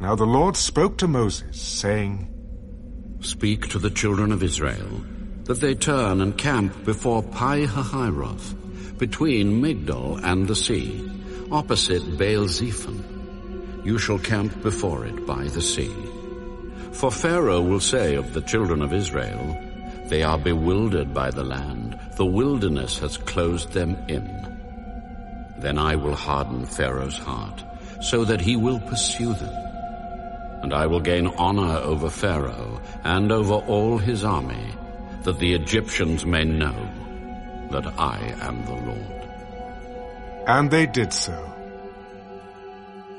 Now the Lord spoke to Moses, saying, Speak to the children of Israel, that they turn and camp before Pi Hahiroth, between Migdol and the sea, opposite Baal Zephon. You shall camp before it by the sea. For Pharaoh will say of the children of Israel, They are bewildered by the land, the wilderness has closed them in. Then I will harden Pharaoh's heart, so that he will pursue them and I will gain honor over Pharaoh and over all his army, that the Egyptians may know that I am the Lord. And they did so.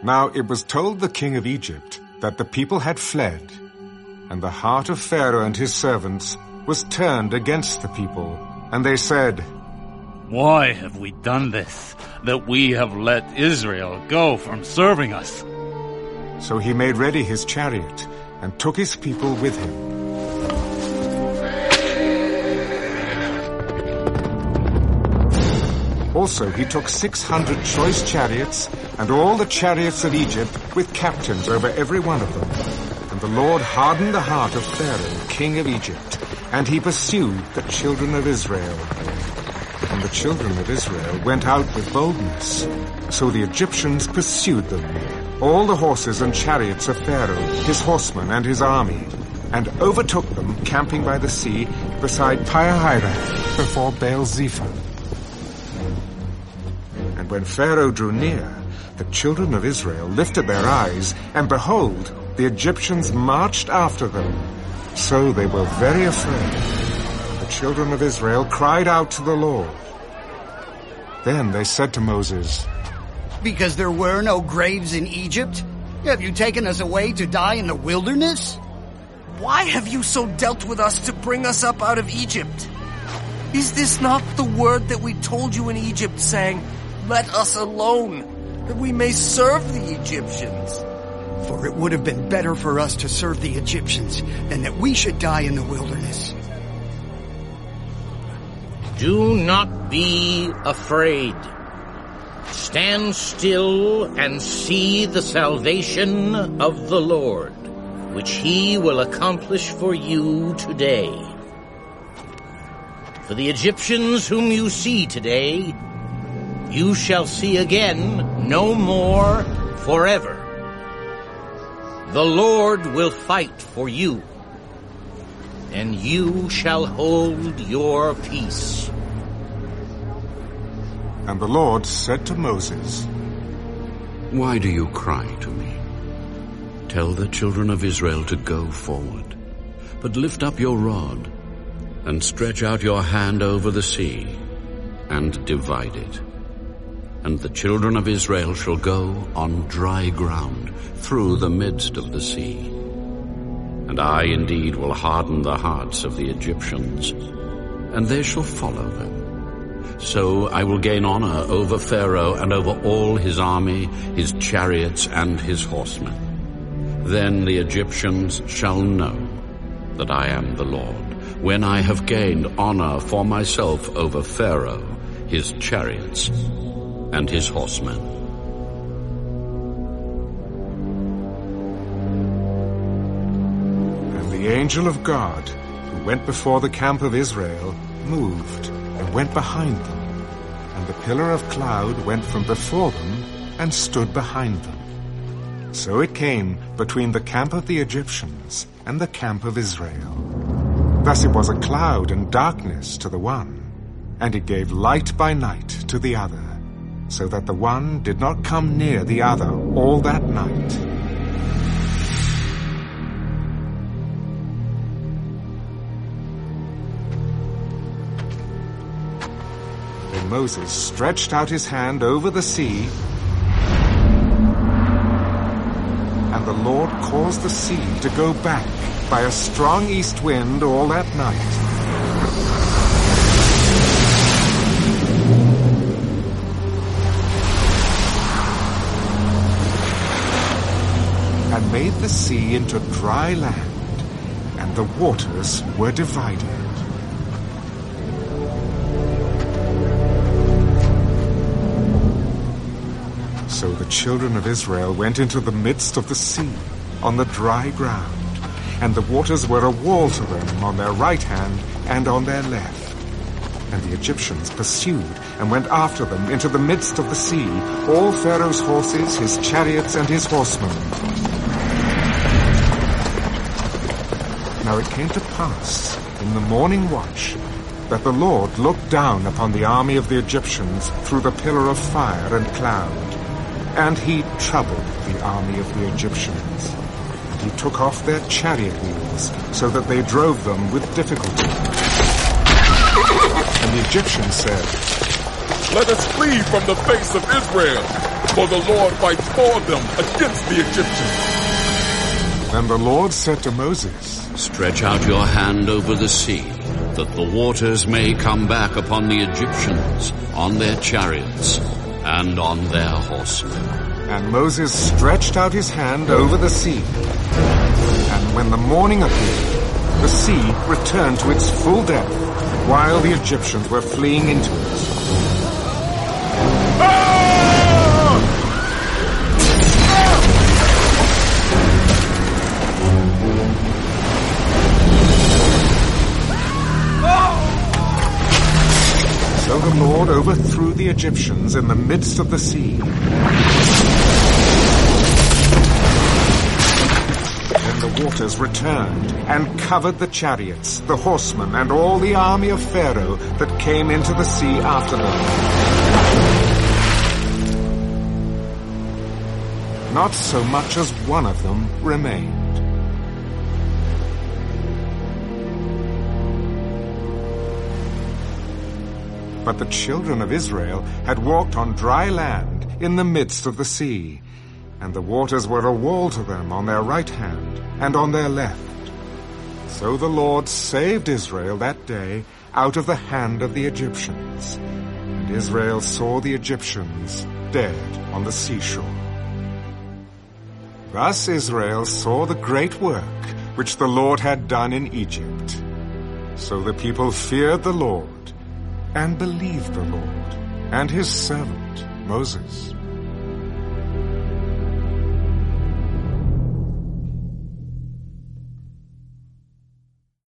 Now it was told the king of Egypt that the people had fled, and the heart of Pharaoh and his servants was turned against the people, and they said, Why have we done this, that we have let Israel go from serving us? So he made ready his chariot and took his people with him. Also he took six hundred choice chariots and all the chariots of Egypt with captains over every one of them. And the Lord hardened the heart of Pharaoh, king of Egypt, and he pursued the children of Israel. And the children of Israel went out with boldness. So the Egyptians pursued them all the horses and chariots of Pharaoh, his horsemen and his army, and overtook them camping by the sea beside Pi-hahiroth before Baal Zephon. And when Pharaoh drew near, the children of Israel lifted their eyes, and behold, the Egyptians marched after them. So they were very afraid. The children of Israel cried out to the Lord. Then they said to Moses, because there were no graves in Egypt? Have you taken us away to die in the wilderness? Why have you so dealt with us to bring us up out of Egypt? Is this not the word that we told you in Egypt, saying, Let us alone, that we may serve the Egyptians? For it would have been better for us to serve the Egyptians than that we should die in the wilderness. Do not be afraid. Stand still and see the salvation of the Lord, which he will accomplish for you today. For the Egyptians whom you see today, you shall see again no more forever. The Lord will fight for you, and you shall hold your peace. And the Lord said to Moses, Why do you cry to me? Tell the children of Israel to go forward, but lift up your rod and stretch out your hand over the sea and divide it. And the children of Israel shall go on dry ground through the midst of the sea. And I indeed will harden the hearts of the Egyptians, and they shall follow them. So I will gain honor over Pharaoh and over all his army, his chariots and his horsemen. Then the Egyptians shall know that I am the Lord, when I have gained honor for myself over Pharaoh, his chariots, and his horsemen. And the angel of God, who went before the camp of Israel, moved and went behind them, and the pillar of cloud went from before them and stood behind them. So it came between the camp of the Egyptians and the camp of Israel. Thus it was a cloud and darkness to the one, and it gave light by night to the other, so that the one did not come near the other all that night. Moses stretched out his hand over the sea, and the Lord caused the sea to go back by a strong east wind all that night. and made the sea into dry land, and the waters were divided. So the children of Israel went into the midst of the sea, on the dry ground, and the waters were a wall to them on their right hand and on their left. And the Egyptians pursued and went after them into the midst of the sea, all Pharaoh's horses, his chariots, and his horsemen. Now it came to pass, in the morning watch, that the Lord looked down upon the army of the Egyptians through the pillar of fire and cloud, and he troubled the army of the Egyptians. And he took off their chariot wheels, so that they drove them with difficulty. And the Egyptians said, Let us flee from the face of Israel, for the Lord fights for them against the Egyptians. And the Lord said to Moses, Stretch out your hand over the sea, that the waters may come back upon the Egyptians, on their chariots, and on their horsemen. And Moses stretched out his hand over the sea. And when the morning appeared, the sea returned to its full depth, while the Egyptians were fleeing into it. So the Lord overthrew the Egyptians in the midst of the sea. Then the waters returned and covered the chariots, the horsemen, and all the army of Pharaoh that came into the sea after them. Not so much as one of them remained. But the children of Israel had walked on dry land in the midst of the sea, and the waters were a wall to them on their right hand and on their left. So the Lord saved Israel that day out of the hand of the Egyptians. And Israel saw the Egyptians dead on the seashore. Thus Israel saw the great work which the Lord had done in Egypt. So the people feared the Lord and believed the Lord and his servant Moses.